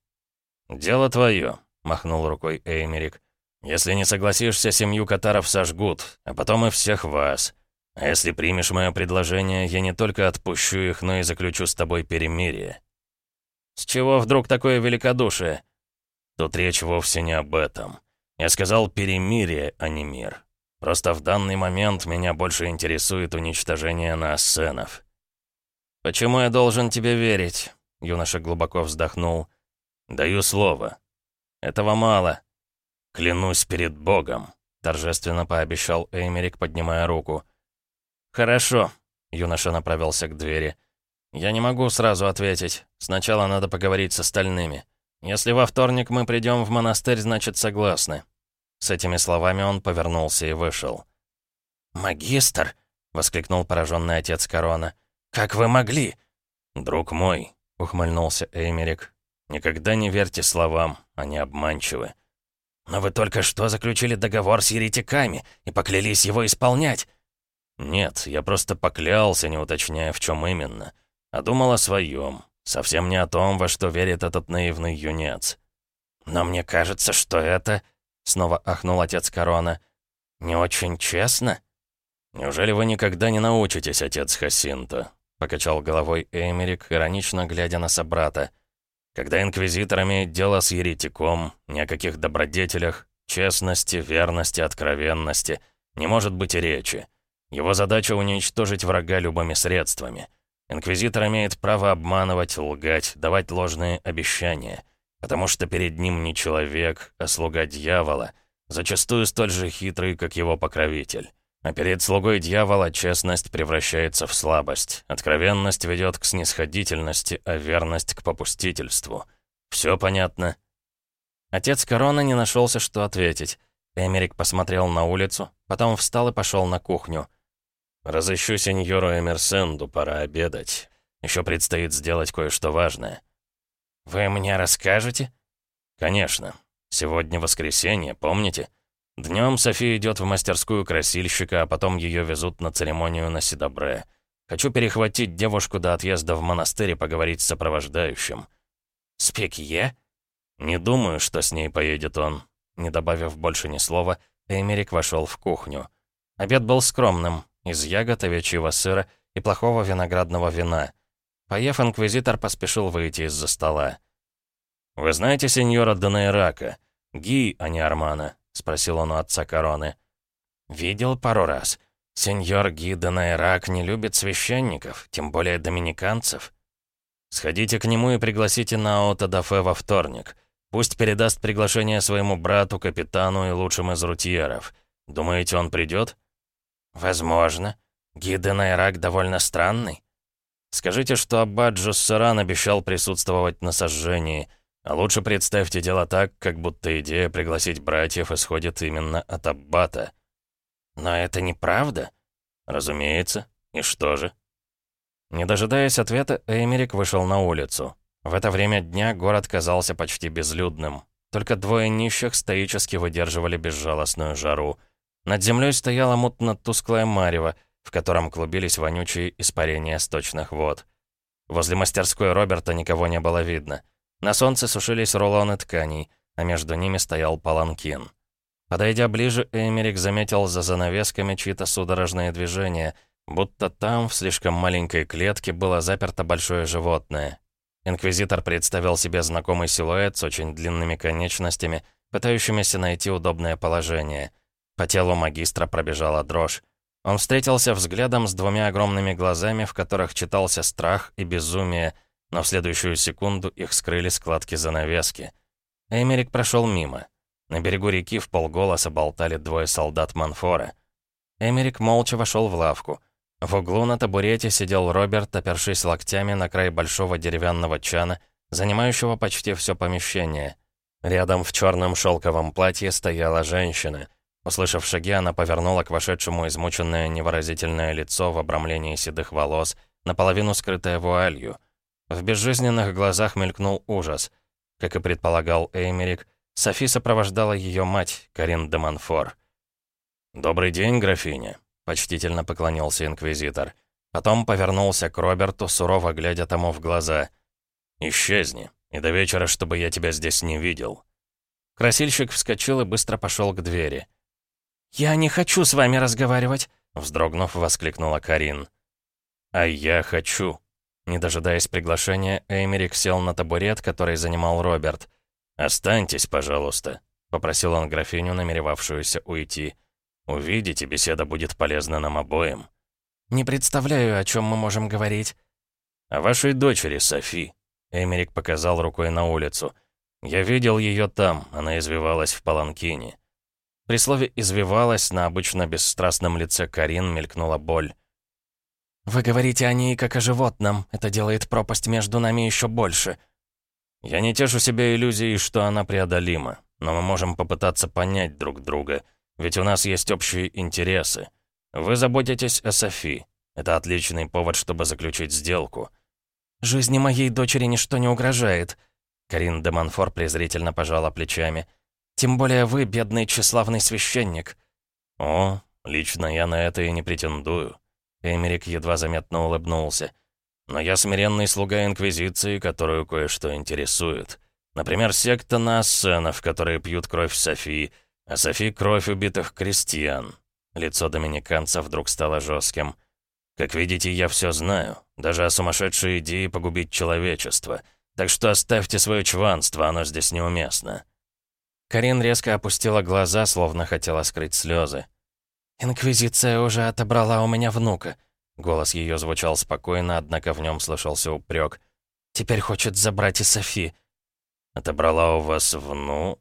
Speaker 3: Дело твое, махнул рукой Эймерик. Если не согласишься, семью катаров сожгут, а потом и всех вас. А если примешь мое предложение, я не только отпущу их, но и заключу с тобой перемирие.
Speaker 1: «С чего вдруг такое великодушие?»
Speaker 3: «Тут речь вовсе не об этом. Я сказал перемирие, а не мир. Просто в данный момент меня больше интересует уничтожение наассенов».
Speaker 1: «Почему я должен тебе верить?» Юноша глубоко вздохнул.
Speaker 3: «Даю слово.
Speaker 1: Этого мало».
Speaker 3: «Клянусь перед Богом», — торжественно пообещал Эймерик, поднимая руку.
Speaker 1: «Хорошо», — юноша направился к двери. «Я не могу сразу ответить. Сначала надо поговорить с остальными. Если во вторник мы придем в монастырь, значит, согласны». С этими словами он повернулся и вышел.
Speaker 2: «Магистр!» — воскликнул пораженный отец Корона. «Как вы могли?»
Speaker 3: «Друг мой», — ухмыльнулся Эймерик, «никогда не верьте словам, они обманчивы».
Speaker 2: «Но вы только что заключили договор с еретиками и поклялись его исполнять».
Speaker 3: «Нет, я просто поклялся, не уточняя, в чем именно» а думал о своем, совсем не о том, во что верит этот наивный юнец.
Speaker 2: «Но мне кажется, что это...» — снова ахнул отец Корона. «Не очень честно?»
Speaker 3: «Неужели вы никогда не научитесь, отец Хасинто?» — покачал головой Эмерик, иронично глядя на собрата. «Когда инквизитор имеет дело с еретиком, ни о каких добродетелях, честности, верности, откровенности не может быть и речи. Его задача — уничтожить врага любыми средствами». Инквизитор имеет право обманывать, лгать, давать ложные обещания, потому что перед ним не человек, а слуга дьявола, зачастую столь же хитрый, как его покровитель. А перед слугой дьявола честность превращается в слабость, откровенность ведет к снисходительности, а верность к попустительству. Все понятно?
Speaker 1: Отец Корона не нашелся, что ответить. Эмерик посмотрел на улицу, потом встал и пошел на кухню.
Speaker 3: «Разыщу сеньору Эмерсенду, пора обедать. Еще предстоит сделать кое-что важное».
Speaker 2: «Вы мне расскажете?»
Speaker 3: «Конечно. Сегодня воскресенье, помните? Днем София идет в мастерскую красильщика, а потом ее везут на церемонию на Сидобре. Хочу перехватить девушку до отъезда в монастырь и поговорить с сопровождающим».
Speaker 2: «С Пекье?»
Speaker 3: «Не думаю, что с ней поедет он». Не добавив больше ни слова, Эмерик вошел в кухню.
Speaker 1: Обед был скромным, из ягод, овечьего сыра и плохого виноградного вина. Поев, инквизитор поспешил выйти из-за стола.
Speaker 3: «Вы знаете сеньора Донейрака? Ги, а не Армана?» — спросил он у отца короны.
Speaker 2: «Видел пару раз. Сеньор Ги Донейрак не любит священников, тем более доминиканцев».
Speaker 3: «Сходите к нему и пригласите Нао Тадафе во вторник. Пусть передаст приглашение своему брату, капитану и лучшим из рутьеров. Думаете, он придет?
Speaker 2: «Возможно. Гиден Айрак довольно странный».
Speaker 3: «Скажите, что Аббат Джуссаран обещал присутствовать на сожжении, а лучше представьте дело так, как будто идея пригласить братьев исходит именно от Аббата».
Speaker 2: «Но это неправда?»
Speaker 3: «Разумеется. И что же?»
Speaker 1: Не дожидаясь ответа, Эмерик вышел на улицу. В это время дня город казался почти безлюдным. Только двое нищих стоически выдерживали безжалостную жару — над землей стояла мутно-тусклая марево, в котором клубились вонючие испарения сточных вод.
Speaker 3: Возле мастерской Роберта никого не было видно. На солнце сушились рулоны тканей, а между ними стоял паланкин. Подойдя ближе, Эмерик заметил за занавесками чьи-то судорожные движения, будто там, в слишком маленькой клетке, было заперто большое животное. Инквизитор представил себе знакомый силуэт с очень длинными конечностями, пытающимися найти удобное положение. По телу магистра пробежала дрожь. Он встретился взглядом с двумя огромными глазами, в которых читался страх и безумие, но в следующую секунду их скрыли складки занавески. Эмерик прошел мимо. На берегу реки в полголоса болтали двое солдат Манфора. Эмерик молча вошел в лавку. В углу на табурете сидел Роберт, опершись локтями на край большого деревянного чана, занимающего почти все помещение. Рядом в черном шелковом платье стояла женщина. Услышав шаги, она повернула к вошедшему измученное невыразительное лицо в обрамлении седых волос, наполовину скрытое вуалью. В безжизненных глазах мелькнул ужас. Как и предполагал Эймерик, Софи сопровождала ее мать, Карин де Монфор. «Добрый день, графиня», — почтительно поклонился инквизитор. Потом повернулся к Роберту, сурово глядя тому в глаза. «Исчезни, и до вечера, чтобы я тебя здесь не видел». Красильщик вскочил и быстро пошел к двери. «Я не хочу с вами разговаривать», — вздрогнув, воскликнула Карин. «А я хочу». Не дожидаясь приглашения, Эймерик сел на табурет, который занимал Роберт. «Останьтесь, пожалуйста», — попросил он графиню, намеревавшуюся уйти. «Увидите, беседа будет полезна нам обоим».
Speaker 2: «Не представляю, о чем мы можем говорить».
Speaker 3: «О вашей дочери, Софи», — Эмерик показал рукой на улицу. «Я видел ее там, она извивалась в паланкине». При слове «извивалась» на обычно бесстрастном лице Карин мелькнула боль.
Speaker 2: «Вы говорите о ней как о животном. Это делает пропасть между нами еще больше».
Speaker 3: Я не тешу себя иллюзией, что она преодолима, но мы можем попытаться понять друг друга, ведь у нас есть общие интересы. Вы заботитесь о Софи. Это отличный повод, чтобы заключить сделку.
Speaker 2: «Жизни моей дочери ничто не угрожает», — Карин де Монфор презрительно пожала плечами. «Тем более вы, бедный тщеславный священник».
Speaker 3: «О, лично я на это и не претендую». Эмерик едва заметно улыбнулся. Но я смиренный слуга Инквизиции, которую кое-что интересует. Например, секта Наассенов, которые пьют кровь Софии, а Софи — кровь убитых крестьян. Лицо доминиканца вдруг стало жестким. Как видите, я все знаю, даже о сумасшедшей идее погубить человечество. Так что оставьте свое чванство, оно здесь неуместно.
Speaker 2: Карин резко опустила глаза, словно хотела скрыть слезы. «Инквизиция уже отобрала у меня внука.
Speaker 3: Голос ее звучал спокойно, однако в нем слышался упрек.
Speaker 2: «Теперь хочет забрать и Софи».
Speaker 3: «Отобрала у вас вну?»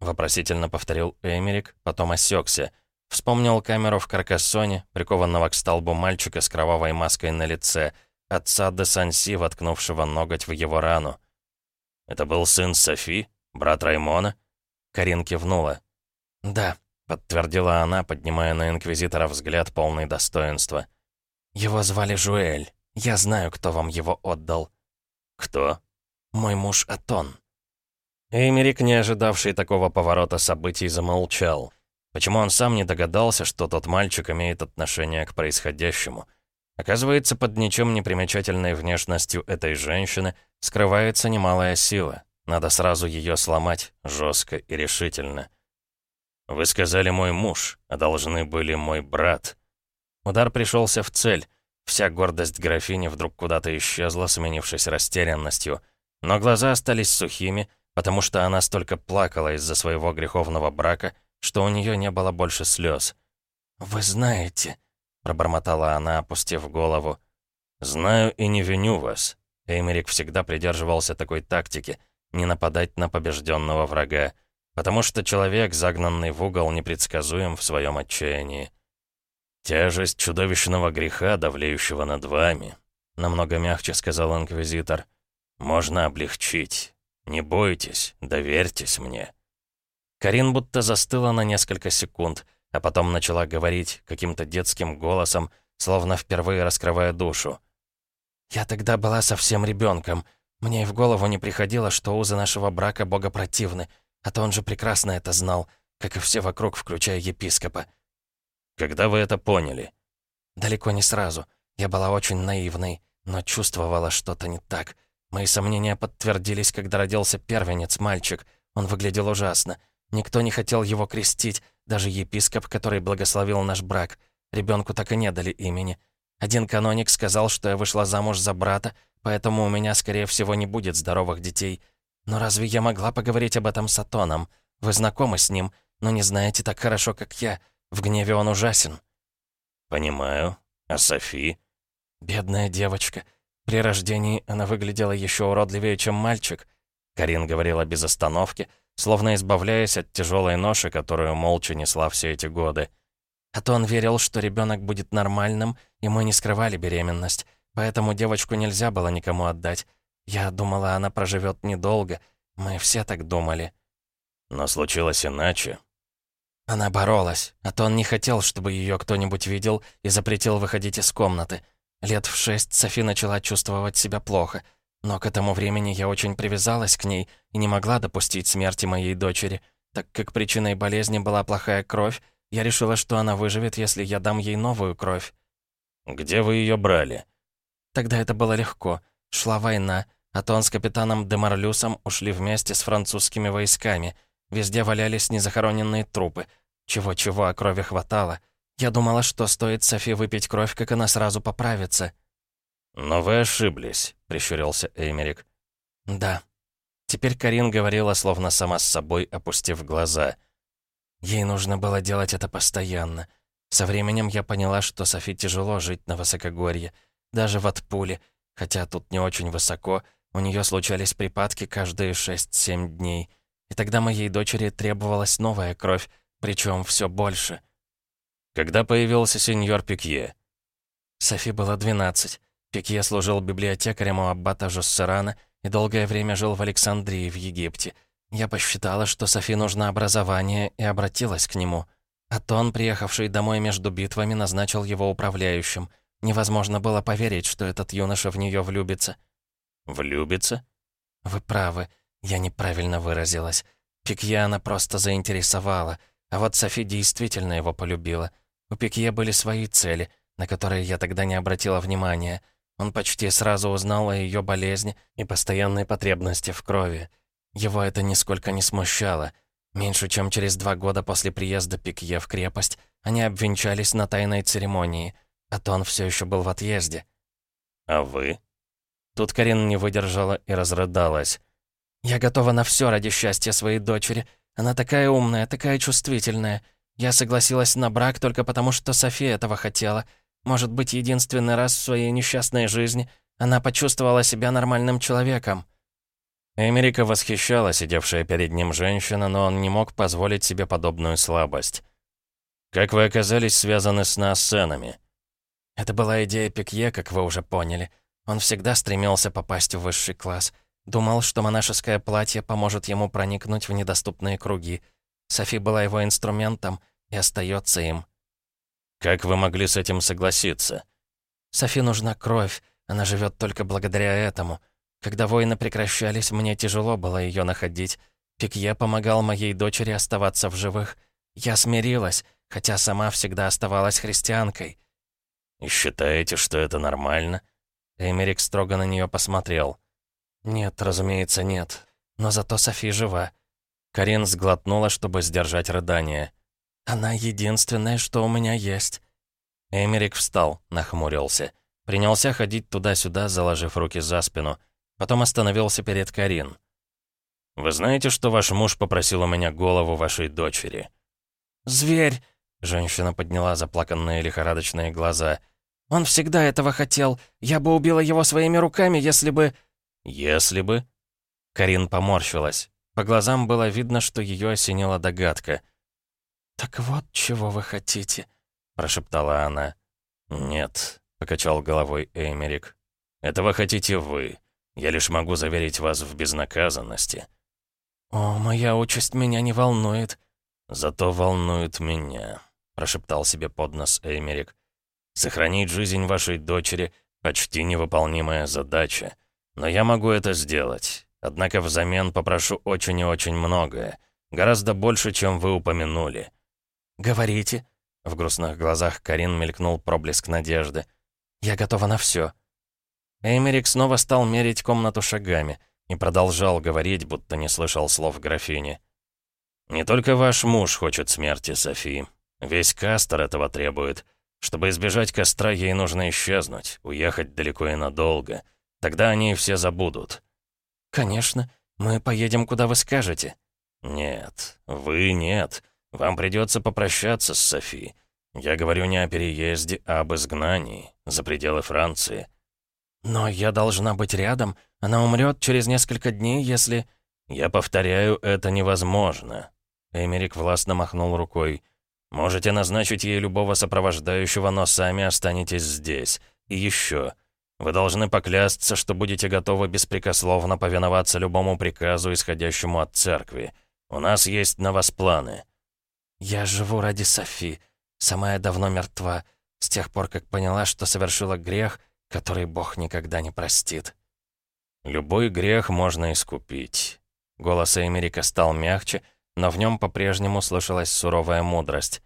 Speaker 3: Вопросительно повторил Эмерик, потом осекся. Вспомнил камеру в Каркассоне, прикованного к столбу мальчика с кровавой маской на лице, отца де Санси, воткнувшего ноготь в его рану. «Это был сын Софи? Брат Раймона?»
Speaker 2: Карин кивнула. «Да», — подтвердила она, поднимая на Инквизитора взгляд полный достоинства. «Его звали Жуэль. Я знаю, кто вам его отдал».
Speaker 3: «Кто?»
Speaker 2: «Мой муж Атон».
Speaker 3: Эймерик, не ожидавший такого поворота событий, замолчал. Почему он сам не догадался, что тот мальчик имеет отношение к происходящему? Оказывается, под ничем не примечательной внешностью этой женщины скрывается немалая сила. Надо сразу ее сломать, жестко и решительно. «Вы сказали «мой муж», а должны были «мой брат». Удар пришелся в цель. Вся гордость графини вдруг куда-то исчезла, сменившись растерянностью. Но глаза остались сухими, потому что она столько плакала из-за своего греховного брака, что у нее не было больше слез.
Speaker 2: «Вы знаете», — пробормотала она, опустив голову.
Speaker 3: «Знаю и не виню вас». Эймерик всегда придерживался такой тактики — не нападать на побежденного врага, потому что человек, загнанный в угол, непредсказуем в своем отчаянии. «Тяжесть чудовищного греха, давлеющего над вами», — намного мягче сказал Инквизитор. «Можно облегчить. Не бойтесь, доверьтесь мне».
Speaker 2: Карин будто застыла на несколько секунд, а потом начала говорить каким-то детским голосом, словно впервые раскрывая душу. «Я тогда была совсем ребенком. Мне и в голову не приходило, что узы нашего брака богопротивны, а то он же прекрасно это знал, как и все вокруг, включая епископа.
Speaker 3: Когда вы это поняли?
Speaker 2: Далеко не сразу. Я была очень наивной.
Speaker 1: но чувствовала что-то не так. Мои сомнения подтвердились, когда родился первенец, мальчик. Он выглядел ужасно. Никто не хотел его крестить, даже епископ, который благословил наш брак. Ребенку так и не дали имени. Один каноник сказал, что я вышла замуж за брата, поэтому у меня, скорее всего, не будет здоровых детей. Но разве я могла поговорить об этом с Атоном? Вы знакомы с ним, но не знаете так хорошо, как я. В гневе он ужасен».
Speaker 3: «Понимаю. А Софи?»
Speaker 1: «Бедная девочка. При рождении она выглядела еще уродливее, чем мальчик». Карин говорила без остановки, словно избавляясь от тяжелой ноши, которую молча несла все эти годы. А то он верил, что ребенок будет нормальным, и мы не скрывали беременность, поэтому девочку нельзя было никому отдать. Я думала, она проживет недолго. Мы все так думали.
Speaker 3: Но случилось иначе.
Speaker 1: Она боролась, а то он не хотел, чтобы ее кто-нибудь видел и запретил выходить из комнаты. Лет в шесть Софи начала чувствовать себя плохо, но к этому времени я очень привязалась к ней и не могла допустить смерти моей дочери, так как причиной болезни была плохая кровь, я решила, что она выживет, если я дам ей новую кровь.
Speaker 3: «Где вы ее брали?»
Speaker 1: Тогда это было легко. Шла война, а то он с капитаном Демарлюсом ушли вместе с французскими войсками. Везде валялись незахороненные трупы. Чего-чего, а крови хватало. Я думала, что стоит Софи выпить кровь, как она сразу поправится.
Speaker 3: «Но вы ошиблись», — прищурился Эймерик.
Speaker 1: «Да». Теперь Карин говорила, словно сама с собой, опустив глаза. Ей нужно было делать это постоянно. Со временем я поняла, что Софи тяжело жить на высокогорье. Даже в Отпуле, хотя тут не очень высоко, у нее случались припадки каждые 6-7 дней. И тогда моей дочери требовалась новая кровь, причем все больше.
Speaker 3: Когда появился сеньор Пикье?
Speaker 1: Софи было 12. Пикье служил библиотекарем у аббата Жоссерана и долгое время жил в Александрии в Египте. Я посчитала, что Софи нужно образование, и обратилась к нему. А Тон, приехавший домой между битвами, назначил его управляющим. Невозможно было поверить, что этот юноша в нее влюбится.
Speaker 3: «Влюбится?»
Speaker 1: «Вы правы, я неправильно выразилась. Пикье она просто заинтересовала, а вот Софи действительно его полюбила. У Пикье были свои цели, на которые я тогда не обратила внимания. Он почти сразу узнал о ее болезни и постоянной потребности в крови. Его это нисколько не смущало. Меньше чем через два года после приезда Пикье в крепость они обвенчались на тайной церемонии, а то он все еще был в отъезде.
Speaker 3: «А вы?»
Speaker 1: Тут Карин не выдержала и разрыдалась. «Я готова на все ради счастья своей дочери. Она такая умная, такая чувствительная. Я согласилась на брак только потому, что София этого хотела. Может быть, единственный раз в своей несчастной жизни она почувствовала себя нормальным человеком».
Speaker 3: Эмерика восхищала сидевшая перед ним женщина, но он не мог позволить себе подобную слабость. «Как вы оказались связаны с Нассенами?»
Speaker 1: «Это была идея Пикье, как вы уже поняли. Он всегда стремился попасть в высший класс. Думал, что монашеское платье поможет ему проникнуть в недоступные круги. Софи была его инструментом и остается им.
Speaker 3: «Как вы могли с этим согласиться?»
Speaker 1: «Софи нужна кровь. Она живет только благодаря этому. Когда войны прекращались, мне тяжело было ее находить. Пикье помогал моей дочери оставаться в живых. Я смирилась, хотя сама всегда оставалась христианкой».
Speaker 3: «И считаете, что это нормально?»
Speaker 1: Эмерик строго на нее посмотрел. «Нет, разумеется, нет. Но зато Софи жива». Карин сглотнула, чтобы сдержать рыдание. «Она единственное, что у меня есть». Эмерик встал, нахмурился. Принялся ходить туда-сюда, заложив руки за спину. Потом остановился перед Карин.
Speaker 3: «Вы знаете, что ваш муж попросил у меня голову вашей дочери?»
Speaker 1: «Зверь!» — женщина подняла заплаканные лихорадочные глаза. «Он всегда этого хотел. Я бы убила его своими руками, если бы...»
Speaker 3: «Если бы...»
Speaker 1: Карин поморщилась. По глазам было видно, что ее осенила догадка. «Так вот, чего вы хотите», — прошептала она.
Speaker 3: «Нет», — покачал головой Эймерик. «Этого хотите вы. Я лишь могу заверить вас в безнаказанности».
Speaker 1: «О, моя участь меня не волнует».
Speaker 3: «Зато волнует меня», — прошептал себе под нос Эймерик. «Сохранить жизнь вашей дочери — почти невыполнимая задача. Но я могу это сделать. Однако взамен попрошу очень и очень многое. Гораздо больше, чем вы упомянули».
Speaker 1: «Говорите». В грустных глазах Карин мелькнул проблеск надежды. «Я готова на все. Эймерик снова стал мерить комнату шагами и продолжал говорить, будто не слышал слов графини. «Не только ваш муж хочет смерти, Софи. Весь Кастер этого требует. Чтобы избежать костра, ей нужно исчезнуть, уехать далеко и надолго. Тогда они все забудут».
Speaker 2: «Конечно. Мы поедем, куда вы скажете».
Speaker 1: «Нет, вы нет. Вам придется попрощаться с Софи. Я говорю не о переезде, а об изгнании за пределы Франции».
Speaker 2: «Но я должна быть рядом. Она умрет через несколько дней, если...»
Speaker 1: «Я повторяю, это невозможно». Эмерик властно махнул рукой. «Можете назначить ей любого сопровождающего, но сами останетесь здесь. И еще. Вы должны поклясться, что будете готовы беспрекословно повиноваться любому приказу, исходящему от церкви. У нас есть на вас планы».
Speaker 2: «Я живу ради Софи. Сама я давно мертва, с тех пор, как поняла, что совершила грех, который Бог никогда не простит».
Speaker 1: «Любой грех можно искупить». Голос Эмерика стал мягче, но в нем по-прежнему слышалась суровая мудрость.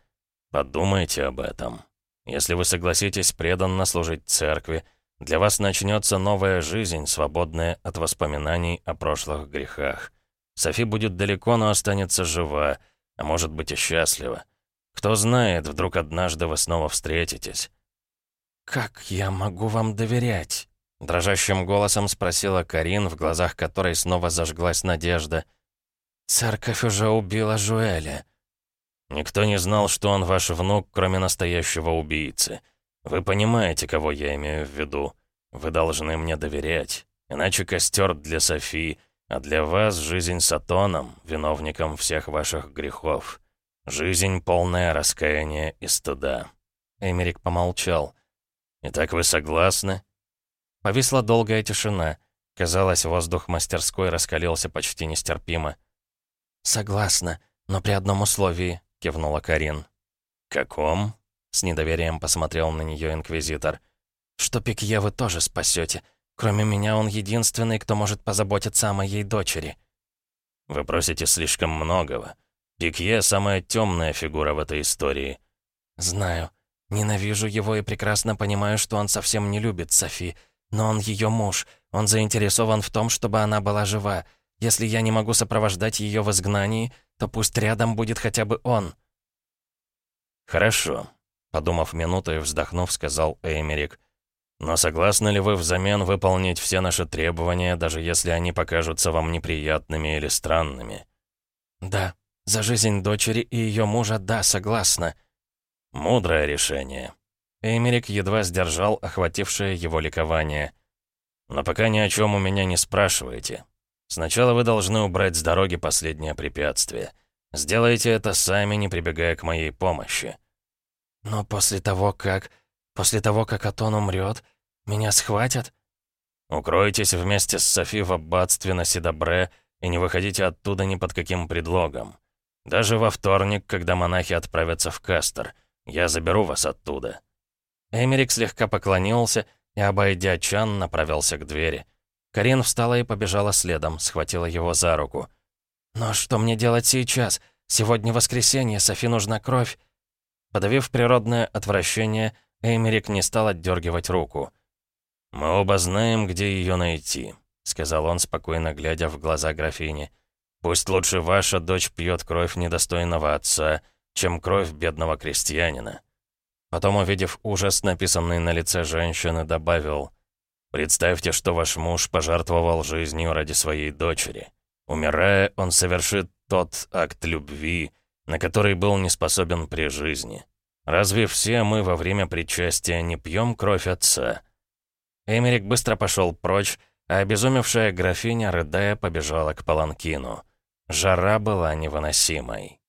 Speaker 1: «Подумайте об этом. Если вы согласитесь преданно служить церкви, для вас начнется новая жизнь, свободная от воспоминаний о прошлых грехах. Софи будет далеко, но останется жива, а может быть и счастлива. Кто знает, вдруг однажды вы снова встретитесь».
Speaker 2: «Как я могу вам доверять?»
Speaker 1: Дрожащим голосом спросила Карин, в глазах которой снова зажглась надежда.
Speaker 2: «Церковь уже убила Жуэля».
Speaker 1: «Никто не знал, что он ваш внук, кроме настоящего убийцы. Вы понимаете, кого я имею в виду. Вы должны мне доверять. Иначе костер для Софи, а для вас жизнь с Атоном, виновником всех ваших грехов. Жизнь, полная раскаяния и стыда».
Speaker 2: Эмерик помолчал.
Speaker 1: «Итак, вы согласны?»
Speaker 2: Повисла долгая тишина. Казалось, воздух мастерской раскалился почти нестерпимо. «Согласна, но при одном условии», — кивнула Карин.
Speaker 1: «Каком?» — с недоверием посмотрел на нее инквизитор.
Speaker 2: «Что Пикье вы тоже спасете. Кроме меня, он единственный, кто может позаботиться о моей дочери».
Speaker 1: «Вы просите слишком многого. Пикье — самая темная фигура в этой истории».
Speaker 2: «Знаю. Ненавижу его и прекрасно понимаю, что он совсем не любит Софи. Но он ее муж. Он заинтересован в том, чтобы она была жива. Если я не могу сопровождать ее в изгнании, то пусть рядом будет хотя бы он».
Speaker 1: «Хорошо», — подумав минуту и вздохнув, сказал Эймерик. «Но согласны ли вы взамен выполнить все наши требования, даже если они покажутся вам неприятными или странными?»
Speaker 2: «Да, за жизнь дочери и ее мужа, да, согласна».
Speaker 1: «Мудрое решение»,
Speaker 2: Эмерик едва сдержал охватившее его ликование.
Speaker 1: «Но пока ни о чем у меня не спрашивайте. Сначала вы должны убрать с дороги последнее препятствие. Сделайте это сами, не прибегая к моей помощи».
Speaker 2: «Но после того, как... После того, как Атон умрет, меня схватят?»
Speaker 1: «Укройтесь вместе с Софи в аббатстве на Сидобре и не выходите оттуда ни под каким предлогом. Даже во вторник, когда монахи отправятся в Кастер. Я заберу вас оттуда».
Speaker 2: Эмерик слегка поклонился и, обойдя Чан, направился к двери. Карин встала и побежала следом, схватила его за руку. «Но что мне делать сейчас? Сегодня воскресенье, Софи нужна кровь». Подавив природное отвращение, Эмерик не стал отдергивать руку.
Speaker 1: «Мы оба знаем, где ее найти», — сказал он, спокойно глядя в глаза графини. «Пусть лучше ваша дочь пьет кровь недостойного отца, чем кровь бедного крестьянина». Потом, увидев ужас, написанный на лице женщины, добавил, «Представьте, что ваш муж пожертвовал жизнью ради своей дочери. Умирая, он совершит тот акт любви, на который был не способен при жизни. Разве все мы во время причастия не пьем кровь отца?»
Speaker 2: Эмерик быстро пошел прочь, а обезумевшая графиня, рыдая, побежала к паланкину. Жара была невыносимой.